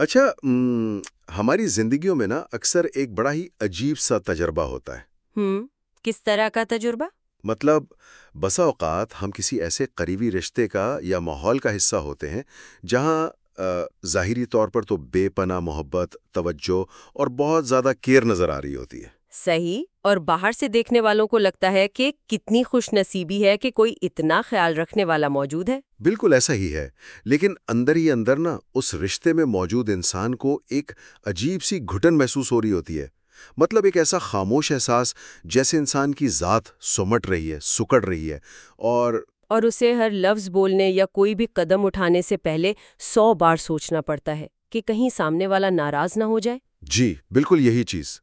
اچھا ہماری زندگیوں میں نا اکثر ایک بڑا ہی عجیب سا تجربہ ہوتا ہے۔ ہم کس طرح کا تجربہ؟ مطلب بسا اوقات ہم کسی ایسے قریبی رشتے کا یا ماحول کا حصہ ہوتے ہیں جہاں ظاہری طور پر تو بے پناہ محبت توجہ اور بہت زیادہ کیئر نظر آ رہی ہوتی ہے۔ صحیح اور باہر سے دیکھنے والوں کو لگتا ہے کہ کتنی خوش نصیبی ہے کہ کوئی اتنا خیال رکھنے والا موجود ہے۔ بالکل ایسا ہی ہے لیکن اندر ہی اندر نا اس رشتے میں موجود انسان کو ایک عجیب سی گھٹن محسوس ہو رہی ہوتی ہے۔ مطلب ایک ایسا خاموش احساس جیسے انسان کی ذات سمٹ رہی ہے سکڑ رہی ہے اور اور اسے ہر لفظ بولنے یا کوئی بھی قدم اٹھانے سے پہلے سو بار سوچنا پڑتا ہے کہ کہیں سامنے والا ناراض نہ ہو جائے۔ جی بالکل یہی چیز۔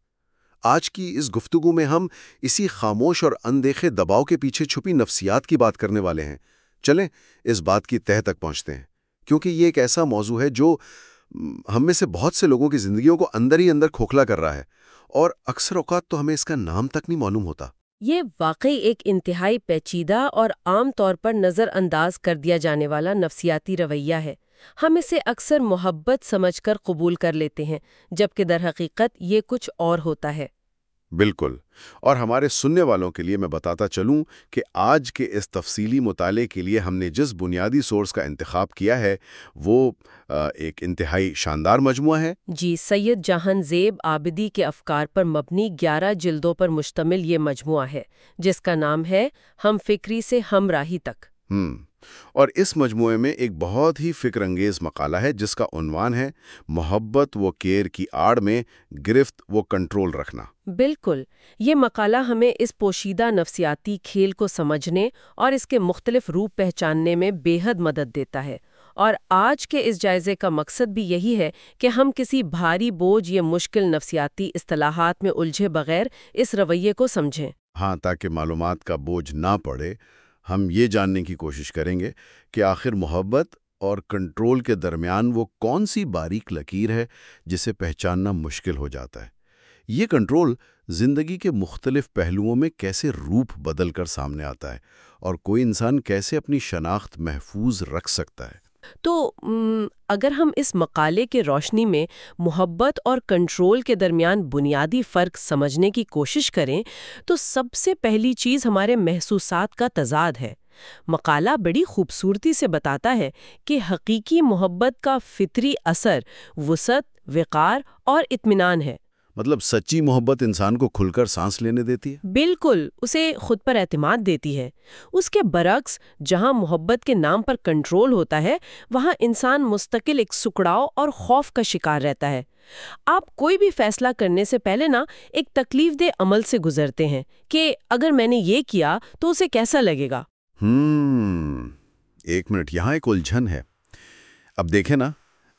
آج کی اس گفتگو میں ہم اسی خاموش اور اندیکھے دباؤ کے پیچھے چھپی نفسیات کی بات کرنے والے ہیں۔ چلیں، اس بات کی تہ تک پہنچتے ہیں۔ کیونکہ یہ ایک ایسا موضوع ہے جو ہم میں سے بہت سے لوگوں کی زندگیوں کو اندر ہی اندر کھوکھلا کر رہا ہے اور اکثر اوقات تو ہمیں اس کا نام تک نہیں معلوم ہوتا۔ یہ واقعی ایک انتہائی پیچیدہ اور عام طور پر نظر انداز کر دیا جانے والا نفسیاتی رویہ ہے۔ ہم اسے اکثر محبت سمجھ کر قبول کر لیتے ہیں جبکہ در حقیقت یہ کچھ اور ہوتا ہے۔ بالکل اور ہمارے سننے والوں کے لیے میں بتاتا چلوں کہ آج کے اس تفصیلی مطالعے کے لیے ہم نے جس بنیادی سورس کا انتخاب کیا ہے وہ ایک انتہائی شاندار مجموعہ ہے۔ جی سید جہان زیب آبدی کے افکار پر مبنی گیارہ جلدوں پر مشتمل یہ مجموعہ ہے جس کا نام ہے ہم فکری سے ہم راہی تک۔ ہم اور اس مجموعے میں ایک بہت ہی فکر انگیز مقالہ ہے جس کا عنوان ہے محبت و کیئر کی آڑ میں گرفت و کنٹرول رکھنا۔ بالکل یہ مقالہ ہمیں اس پوشیدہ نفسیاتی کھیل کو سمجھنے اور اس کے مختلف روپ پہچاننے میں بے حد مدد دیتا ہے۔ اور آج کے اس جائزے کا مقصد بھی یہی ہے کہ ہم کسی بھاری بوجھ یا مشکل نفسیاتی اصطلاحات میں الجھے بغیر اس رویے کو سمجھیں۔ ہاں تاکہ معلومات کا بوجھ نہ پڑے۔ ہم یہ جاننے کی کوشش کریں گے کہ آخر محبت اور کنٹرول کے درمیان وہ کون سی باریک لکیر ہے جسے پہچاننا مشکل ہو جاتا ہے۔ یہ کنٹرول زندگی کے مختلف پہلوؤں میں کیسے روپ بدل کر سامنے آتا ہے اور کوئی انسان کیسے اپنی شناخت محفوظ رکھ سکتا ہے۔ تو اگر ہم اس مقالے کے روشنی میں محبت اور کنٹرول کے درمیان بنیادی فرق سمجھنے کی کوشش کریں، تو سب سے پہلی چیز ہمارے محسوسات کا تضاد ہے۔ مقالہ بڑی خوبصورتی سے بتاتا ہے کہ حقیقی محبت کا فطری اثر وسعت، وقار اور اطمینان ہے۔ مطلب سچی محبت انسان کو کھل کر سانس لینے دیتی ہے؟ بالکل اسے خود پر اعتماد دیتی ہے۔ اس کے برعکس جہاں محبت کے نام پر کنٹرول ہوتا ہے وہاں انسان مستقل ایک سکڑاؤ اور خوف کا شکار رہتا ہے۔ آپ کوئی بھی فیصلہ کرنے سے پہلے نا ایک تکلیف دہ عمل سے گزرتے ہیں کہ اگر میں نے یہ کیا تو اسے کیسا لگے گا؟ ہم ایک منٹ یہاں ایک الجھن ہے۔ اب دیکھیں نا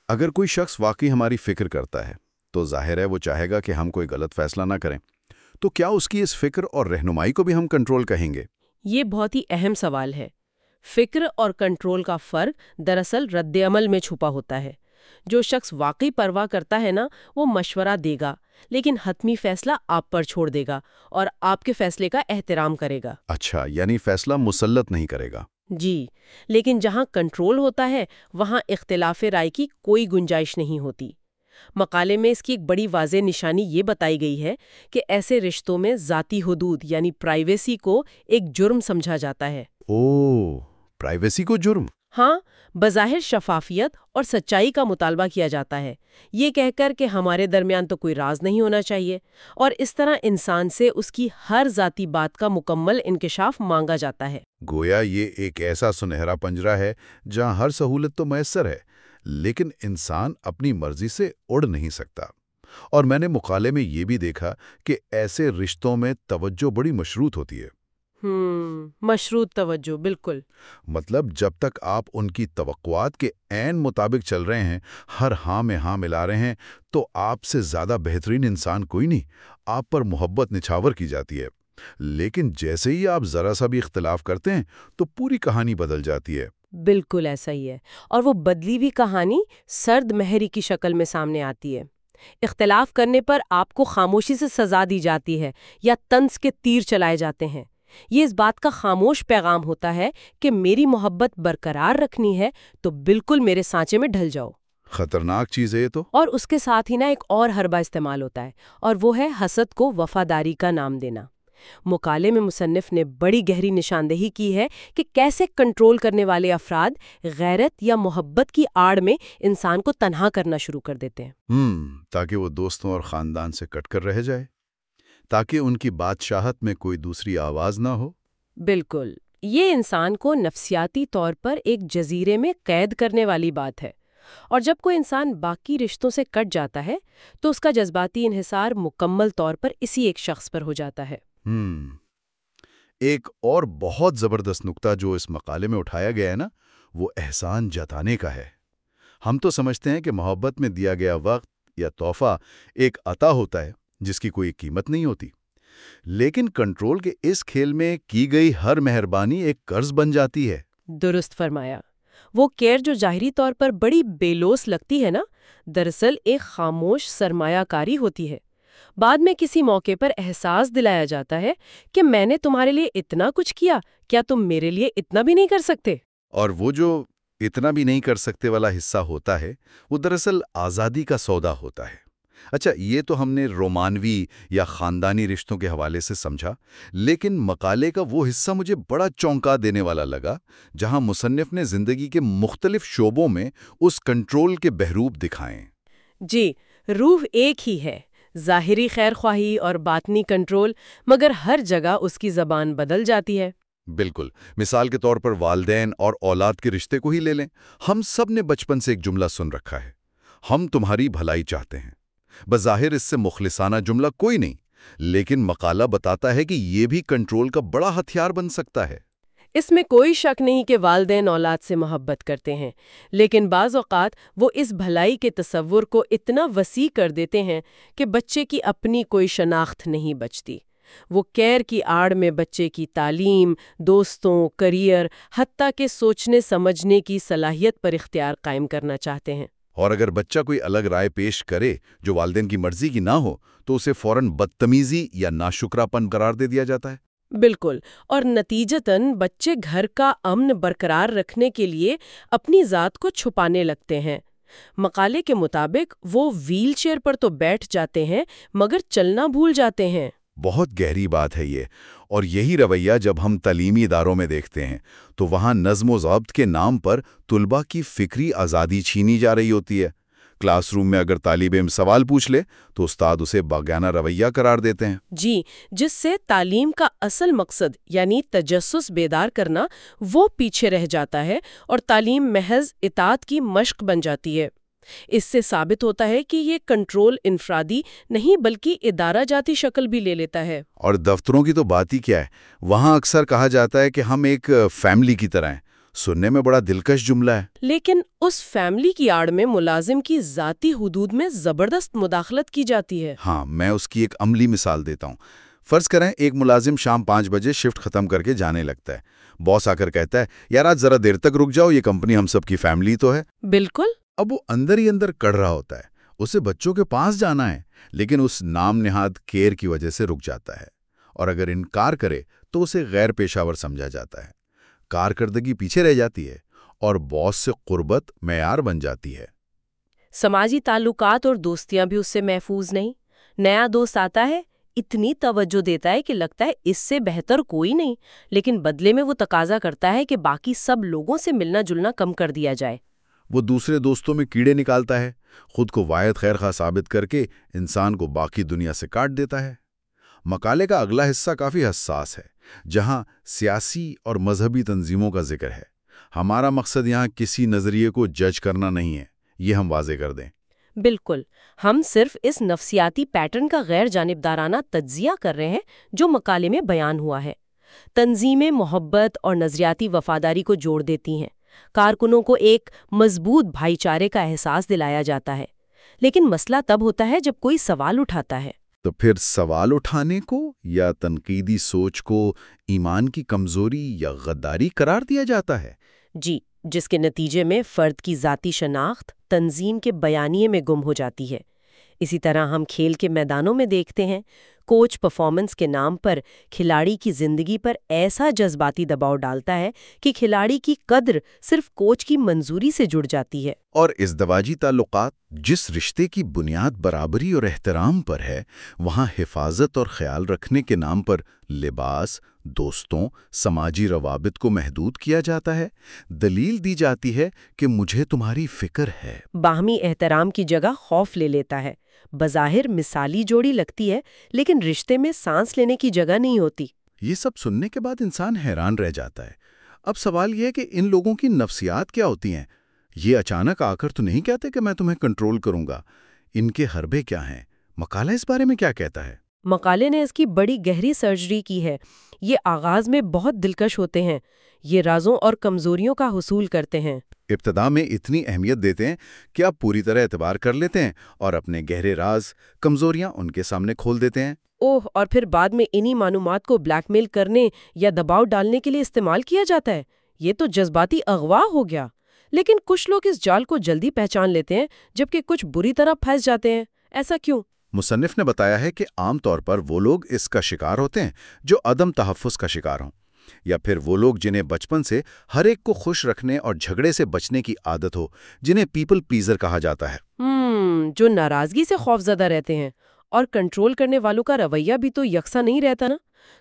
اگر کوئی شخص واقعی ہماری فکر کرتا ہے تو ظاہر ہے وہ چاہے گا کہ ہم کوئی غلط فیصلہ نہ کریں۔ تو کیا اس کی اس فکر اور رہنمائی کو بھی ہم کنٹرول کہیں گے؟ یہ بہت ہی اہم سوال ہے۔ فکر اور کنٹرول کا فرق دراصل رد عمل میں چھپا ہوتا ہے۔ جو شخص واقعی پرواہ کرتا ہے نا وہ مشورہ دے گا لیکن حتمی فیصلہ آپ پر چھوڑ دے گا اور آپ کے فیصلے کا احترام کرے گا۔ اچھا یعنی فیصلہ مسلط نہیں کرے گا۔ جی لیکن جہاں کنٹرول ہوتا ہے وہاں اختلاف رائے کی کوئی گنجائش نہیں ہوتی۔ مقالے میں اس کی ایک بڑی واضح نشانی یہ بتائی گئی ہے کہ ایسے رشتوں میں ذاتی حدود یعنی پرائیویسی کو ایک جرم سمجھا جاتا ہے۔ او پرائیویسی کو جرم؟ ہاں بظاہر شفافیت اور سچائی کا مطالبہ کیا جاتا ہے۔ یہ کہہ کر کہ ہمارے درمیان تو کوئی راز نہیں ہونا چاہیے اور اس طرح انسان سے اس کی ہر ذاتی بات کا مکمل انکشاف مانگا جاتا ہے۔ گویا یہ ایک ایسا سنہرا پنجرا ہے جہاں ہر سہولت تو میسر ہے۔ لیکن انسان اپنی مرضی سے اڑ نہیں سکتا۔ اور میں نے مقالے میں یہ بھی دیکھا کہ ایسے رشتوں میں توجہ بڑی مشروط ہوتی ہے۔ مشروط توجہ بالکل۔ مطلب جب تک آپ ان کی توقعات کے عین مطابق چل رہے ہیں ہر ہاں میں ہاں ملا رہے ہیں تو آپ سے زیادہ بہترین انسان کوئی نہیں۔ آپ پر محبت نچھاور کی جاتی ہے۔ لیکن جیسے ہی آپ ذرا سا بھی اختلاف کرتے ہیں تو پوری کہانی بدل جاتی ہے۔ بالکل ایسا ہی ہے۔ اور وہ بدلی ہوئی کہانی سرد مہری کی شکل میں سامنے آتی ہے۔ اختلاف کرنے پر آپ کو خاموشی سے سزا دی جاتی ہے یا تنس کے تیر چلائے جاتے ہیں۔ یہ اس بات کا خاموش پیغام ہوتا ہے کہ میری محبت برقرار رکھنی ہے تو بالکل میرے سانچے میں ڈھل جاؤ۔ خطرناک چیز ہے یہ تو۔ اور اس کے ساتھ ہی نا ایک اور حربہ استعمال ہوتا ہے اور وہ ہے حسد کو وفاداری کا نام دینا۔ مکالے میں مصنف نے بڑی گہری نشاندہی کی ہے کہ کیسے کنٹرول کرنے والے افراد غیرت یا محبت کی آڑ میں انسان کو تنہا کرنا شروع کر دیتے ہیں۔ ہم تاکہ وہ دوستوں اور خاندان سے کٹ کر رہ جائے تاکہ ان کی بادشاہت میں کوئی دوسری آواز نہ ہو۔ بالکل یہ انسان کو نفسیاتی طور پر ایک جزیرے میں قید کرنے والی بات ہے۔ اور جب کوئی انسان باقی رشتوں سے کٹ جاتا ہے تو اس کا جذباتی انحصار مکمل طور پر اسی ایک شخص پر ہو جاتا ہے۔ ہم۔ ایک اور بہت زبردست نقطہ جو اس مقالے میں اٹھایا گیا ہے نا، وہ احسان جتانے کا ہے۔ ہم تو سمجھتے ہیں کہ محبت میں دیا گیا وقت یا تحفہ ایک عطا ہوتا ہے، جس کی کوئی قیمت نہیں ہوتی۔ لیکن کنٹرول کے اس کھیل میں کی گئی ہر مہربانی ایک قرض بن جاتی ہے۔ درست فرمایا۔ وہ کیئر جو ظاہری طور پر بڑی بیلوس لگتی ہے نا، دراصل ایک خاموش، سرمایہ کاری ہوتی ہے۔ بعد میں کسی موقع پر احساس دلایا جاتا ہے کہ میں نے تمہارے لیے اتنا کچھ کیا کیا تم میرے لیے اتنا بھی نہیں کر سکتے؟ اور وہ جو اتنا بھی نہیں کر سکتے والا حصہ ہوتا ہے وہ دراصل آزادی کا سودا ہوتا ہے۔ اچھا یہ تو ہم نے رومانوی یا خاندانی رشتوں کے حوالے سے سمجھا لیکن مقالے کا وہ حصہ مجھے بڑا چونکا دینے والا لگا جہاں مصنف نے زندگی کے مختلف شعبوں میں اس کنٹرول کے بحروب دکھائیں۔ جی روح ایک ہی ہے۔ ظاہری خیر خواہی اور باطنی کنٹرول مگر ہر جگہ اس کی زبان بدل جاتی ہے۔ بالکل، مثال کے طور پر والدین اور اولاد کے رشتے کو ہی لے لیں۔ ہم سب نے بچپن سے ایک جملہ سن رکھا ہے۔ ہم تمہاری بھلائی چاہتے ہیں۔ بظاہر اس سے مخلصانہ جملہ کوئی نہیں، لیکن مقالہ بتاتا ہے کہ یہ بھی کنٹرول کا بڑا ہتھیار بن سکتا ہے۔ اس میں کوئی شک نہیں کہ والدین اولاد سے محبت کرتے ہیں، لیکن بعض اوقات وہ اس بھلائی کے تصور کو اتنا وسیع کر دیتے ہیں کہ بچے کی اپنی کوئی شناخت نہیں بچتی۔ وہ کیئر کی آڑ میں بچے کی تعلیم، دوستوں، کریئر، حتیٰ کہ سوچنے، سمجھنے کی صلاحیت پر اختیار قائم کرنا چاہتے ہیں۔ اور اگر بچہ کوئی الگ رائے پیش کرے جو والدین کی مرضی کی نہ ہو، تو اسے فوراً بدتمیزی یا ناشکرا پن قرار دے دیا جاتا ہے۔ بالکل، اور نتیجتاً بچے گھر کا امن برقرار رکھنے کے لیے اپنی ذات کو چھپانے لگتے ہیں۔ مقالے کے مطابق وہ ویل چیئر پر تو بیٹھ جاتے ہیں مگر چلنا بھول جاتے ہیں۔ بہت گہری بات ہے یہ، اور یہی رویہ جب ہم تعلیمی اداروں میں دیکھتے ہیں، تو وہاں نظم و ضابط کے نام پر طلبہ کی فکری آزادی چھینی جا رہی ہوتی ہے۔ کلاس روم میں اگر طالب علم سوال پوچھ لے تو استاد اسے باغیانہ رویہ قرار دیتے ہیں۔ جی جس سے تعلیم کا اصل مقصد یعنی تجسس بیدار کرنا وہ پیچھے رہ جاتا ہے اور تعلیم محض اطاعت کی مشق بن جاتی ہے۔ اس سے ثابت ہوتا ہے کہ یہ کنٹرول انفرادی نہیں بلکہ ادارہ جاتی شکل بھی لے لیتا ہے۔ اور دفتروں کی تو بات ہی کیا ہے؟ وہاں اکثر کہا جاتا ہے کہ ہم ایک فیملی کی طرح ہیں۔ سننے میں بڑا دلکش جملہ ہے۔ لیکن اس فیملی کی آڑ میں ملازم کی ذاتی حدود میں زبردست مداخلت کی جاتی ہے۔ ہاں میں اس کی ایک عملی مثال دیتا ہوں۔ فرض کریں ایک ملازم شام پانچ بجے شفٹ ختم کر کے جانے لگتا ہے۔ باس آ کر کہتا ہے یار آج ذرا دیر تک رک جاؤ یہ کمپنی ہم سب کی فیملی تو ہے۔ بالکل۔ اب وہ اندر ہی اندر کڑ رہا ہوتا ہے۔ اسے بچوں کے پاس جانا ہے لیکن اس نام نہاد کیئر کی وجہ سے رک جاتا ہے۔ اور اگر انکار کرے تو اسے غیر پیشاور سمجھا جاتا ہے۔ کارکردگی پیچھے رہ جاتی ہے اور باس سے قربت معیار بن جاتی ہے۔ سماجی تعلقات اور دوستیاں بھی اس سے محفوظ نہیں۔ نیا دوست آتا ہے اتنی توجہ دیتا ہے کہ لگتا ہے اس سے بہتر کوئی نہیں لیکن بدلے میں وہ تقاضا کرتا ہے کہ باقی سب لوگوں سے ملنا جلنا کم کر دیا جائے۔ وہ دوسرے دوستوں میں کیڑے نکالتا ہے خود کو واحد خیر خواہ ثابت کر کے انسان کو باقی دنیا سے کاٹ دیتا ہے۔ مقالے کا اگلا حصہ کافی حساس ہے۔ جہاں سیاسی اور مذہبی تنظیموں کا ذکر ہے۔ ہمارا مقصد یہاں کسی نظریے کو جج کرنا نہیں ہے۔ یہ ہم واضح کر دیں۔ بالکل۔ ہم صرف اس نفسیاتی پیٹرن کا غیر جانبدارانہ تجزیہ کر رہے ہیں جو مقالے میں بیان ہوا ہے۔ تنظیمیں محبت اور نظریاتی وفاداری کو جوڑ دیتی ہیں۔ کارکنوں کو ایک مضبوط بھائی چارے کا احساس دلایا جاتا ہے۔ لیکن مسئلہ تب ہوتا ہے جب کوئی سوال اٹھاتا ہے۔ تو پھر سوال اٹھانے کو یا تنقیدی سوچ کو ایمان کی کمزوری یا غداری قرار دیا جاتا ہے؟ جی جس کے نتیجے میں فرد کی ذاتی شناخت تنظیم کے بیانیے میں گم ہو جاتی ہے۔ اسی طرح ہم کھیل کے میدانوں میں دیکھتے ہیں۔ کوچ پرفارمنس کے نام پر کھلاڑی کی زندگی پر ایسا جذباتی دباؤ ڈالتا ہے کہ کھلاڑی کی قدر صرف کوچ کی منظوری سے جڑ جاتی ہے۔ اور ازدواجی تعلقات جس رشتے کی بنیاد برابری اور احترام پر ہے، وہاں حفاظت اور خیال رکھنے کے نام پر لباس دوستوں سماجی روابط کو محدود کیا جاتا ہے۔ دلیل دی جاتی ہے کہ مجھے تمہاری فکر ہے۔ باہمی احترام کی جگہ خوف لے لیتا ہے۔ بظاہر مثالی جوڑی لگتی ہے لیکن رشتے میں سانس لینے کی جگہ نہیں ہوتی۔ یہ سب سننے کے بعد انسان حیران رہ جاتا ہے۔ اب سوال یہ ہے کہ ان لوگوں کی نفسیات کیا ہوتی ہیں؟ یہ اچانک آ کر تو نہیں کہتے کہ میں تمہیں کنٹرول کروں گا۔ ان کے حربے کیا ہیں؟ مقالہ اس بارے میں کیا کہتا ہے؟ مقالے نے اس کی بڑی گہری سرجری کی ہے۔ یہ آغاز میں بہت دلکش ہوتے ہیں۔ یہ رازوں اور کمزوریوں کا حصول کرتے ہیں۔ ابتدا میں اتنی اہمیت دیتے ہیں کہ آپ پوری طرح اعتبار کر لیتے ہیں اور اپنے گہرے راز کمزوریاں ان کے سامنے کھول دیتے ہیں۔ اوہ اور پھر بعد میں انہی معلومات کو بلیک میل کرنے یا دباؤ ڈالنے کے لیے استعمال کیا جاتا ہے؟ یہ تو جذباتی اغوا ہو گیا۔ لیکن کچھ لوگ اس جال کو جلدی پہچان لیتے ہیں جبکہ کچھ بری طرح پھنس جاتے ہیں۔ ایسا کیوں؟ مصنف نے بتایا ہے کہ عام طور پر وہ لوگ اس کا شکار ہوتے ہیں جو عدم تحفظ کا شکار ہوں، یا پھر وہ لوگ جنہیں بچپن سے ہر ایک کو خوش رکھنے اور جھگڑے سے بچنے کی عادت ہو، جنہیں پیپل پیزر کہا جاتا ہے۔ ہم جو ناراضگی سے خوف زدہ رہتے ہیں اور کنٹرول کرنے والوں کا رویہ بھی تو یکساں نہیں رہتا نا؟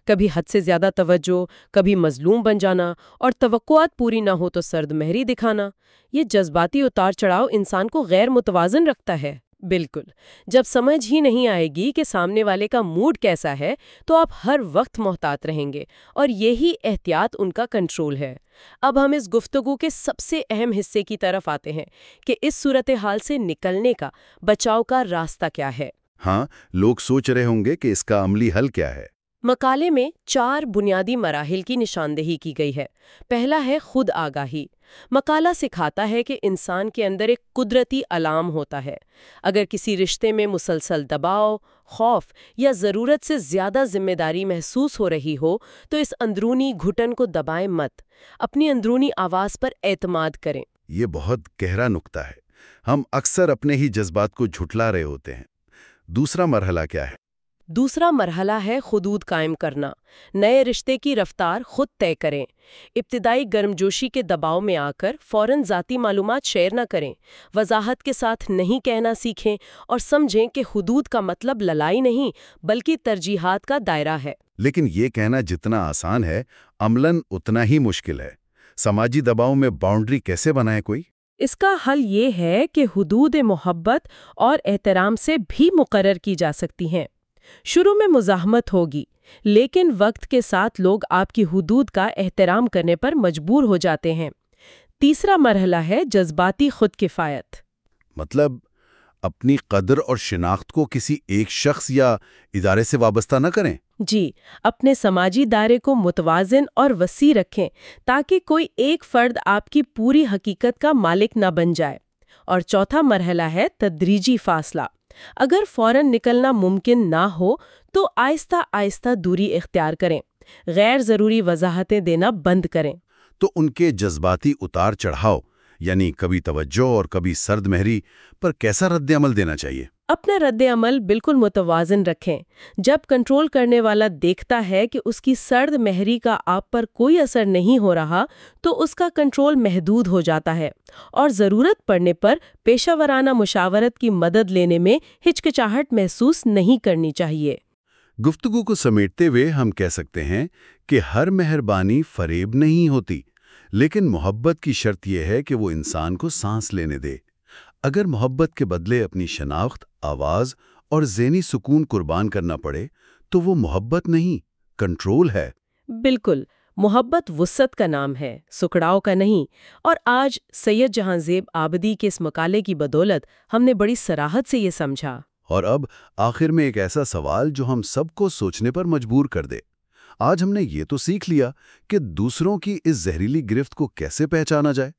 کبھی حد سے زیادہ توجہ، کبھی مظلوم بن جانا اور توقعات پوری نہ ہو تو سرد مہری دکھانا، یہ جذباتی اتار چڑھاؤ انسان کو غیر متوازن رکھتا ہے۔ بالکل۔ جب سمجھ ہی نہیں آئے گی کہ سامنے والے کا موڈ کیسا ہے، تو آپ ہر وقت محتاط رہیں گے اور یہی احتیاط ان کا کنٹرول ہے۔ اب ہم اس گفتگو کے سب سے اہم حصے کی طرف آتے ہیں کہ اس صورتحال سے نکلنے کا، بچاؤ کا راستہ کیا ہے۔ ہاں لوگ سوچ رہے ہوں گے کہ اس کا عملی حل کیا ہے۔ مقالے میں چار بنیادی مراحل کی نشاندہی کی گئی ہے۔ پہلا ہے خود آگاہی۔ مقالہ سکھاتا ہے کہ انسان کے اندر ایک قدرتی علام ہوتا ہے۔ اگر کسی رشتے میں مسلسل دباؤ، خوف یا ضرورت سے زیادہ ذمہ داری محسوس ہو رہی ہو، تو اس اندرونی گھٹن کو دبائیں مت۔ اپنی اندرونی آواز پر اعتماد کریں۔ یہ بہت گہرا نکتہ ہے۔ ہم اکثر اپنے ہی جذبات کو جھٹلا رہے ہوتے ہیں۔ دوسرا مرحلہ کیا ہے؟ دوسرا مرحلہ ہے خدود قائم کرنا۔ نئے رشتے کی رفتار خود طے کریں۔ ابتدائی گرمجوشی کے دباؤ میں آ کر فوراً ذاتی معلومات شیئر نہ کریں۔ وضاحت کے ساتھ نہیں کہنا سیکھیں اور سمجھیں کہ حدود کا مطلب للائی نہیں بلکہ ترجیحات کا دائرہ ہے۔ لیکن یہ کہنا جتنا آسان ہے عملاً اتنا ہی مشکل ہے۔ سماجی دباؤ میں باؤنڈری کیسے بنائے کوئی؟ اس کا حل یہ ہے کہ حدود محبت اور احترام سے بھی مقرر کی جا سکتی ہیں۔ شروع میں مزاحمت ہوگی لیکن وقت کے ساتھ لوگ آپ کی حدود کا احترام کرنے پر مجبور ہو جاتے ہیں۔ تیسرا مرحلہ ہے جذباتی خود کفایت۔ مطلب اپنی قدر اور شناخت کو کسی ایک شخص یا ادارے سے وابستہ نہ کریں۔ جی اپنے سماجی دائرے کو متوازن اور وسیع رکھیں تاکہ کوئی ایک فرد آپ کی پوری حقیقت کا مالک نہ بن جائے۔ اور چوتھا مرحلہ ہے تدریجی فاصلہ۔ اگر فوراً نکلنا ممکن نہ ہو تو آہستہ آہستہ دوری اختیار کریں۔ غیر ضروری وضاحتیں دینا بند کریں۔ تو ان کے جذباتی اتار چڑھاؤ یعنی کبھی توجہ اور کبھی سرد مہری، پر کیسا رد عمل دینا چاہیے؟ اپنا رد عمل بالکل متوازن رکھیں۔ جب کنٹرول کرنے والا دیکھتا ہے کہ اس کی سرد مہری کا آپ پر کوئی اثر نہیں ہو رہا، تو اس کا کنٹرول محدود ہو جاتا ہے۔ اور ضرورت پڑنے پر پیشہ ورانہ مشاورت کی مدد لینے میں ہچکچاہٹ محسوس نہیں کرنی چاہیے۔ گفتگو کو سمیٹتے ہوئے ہم کہہ سکتے ہیں کہ ہر مہربانی فریب نہیں ہوتی، لیکن محبت کی شرط یہ ہے کہ وہ انسان کو سانس لینے دے۔ اگر محبت کے بدلے اپنی شناخت آواز اور ذہنی سکون قربان کرنا پڑے تو وہ محبت نہیں کنٹرول ہے۔ بالکل محبت وسط کا نام ہے سکڑاؤ کا نہیں۔ اور آج سید جہاں زیب آبدی کے اس مقالے کی بدولت ہم نے بڑی سراحت سے یہ سمجھا۔ اور اب آخر میں ایک ایسا سوال جو ہم سب کو سوچنے پر مجبور کر دے۔ آج ہم نے یہ تو سیکھ لیا کہ دوسروں کی اس زہریلی گرفت کو کیسے پہچانا جائے۔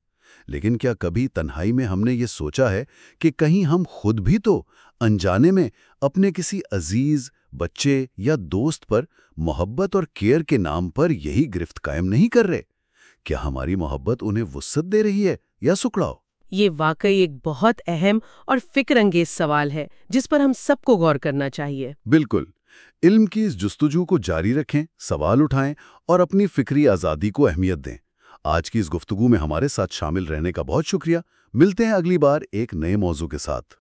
لیکن کیا کبھی تنہائی میں ہم نے یہ سوچا ہے کہ کہیں ہم خود بھی تو انجانے میں اپنے کسی عزیز بچے یا دوست پر محبت اور کیئر کے نام پر یہی گرفت قائم نہیں کر رہے؟ کیا ہماری محبت انہیں وسط دے رہی ہے یا سکڑاؤ؟ یہ واقعی ایک بہت اہم اور فکر انگیز سوال ہے جس پر ہم سب کو غور کرنا چاہیے۔ بالکل۔ علم کی اس جستجو کو جاری رکھیں سوال اٹھائیں اور اپنی فکری آزادی کو اہمیت دیں۔ آج کی اس گفتگو میں ہمارے ساتھ شامل رہنے کا بہت شکریہ۔ ملتے ہیں اگلی بار ایک نئے موضوع کے ساتھ۔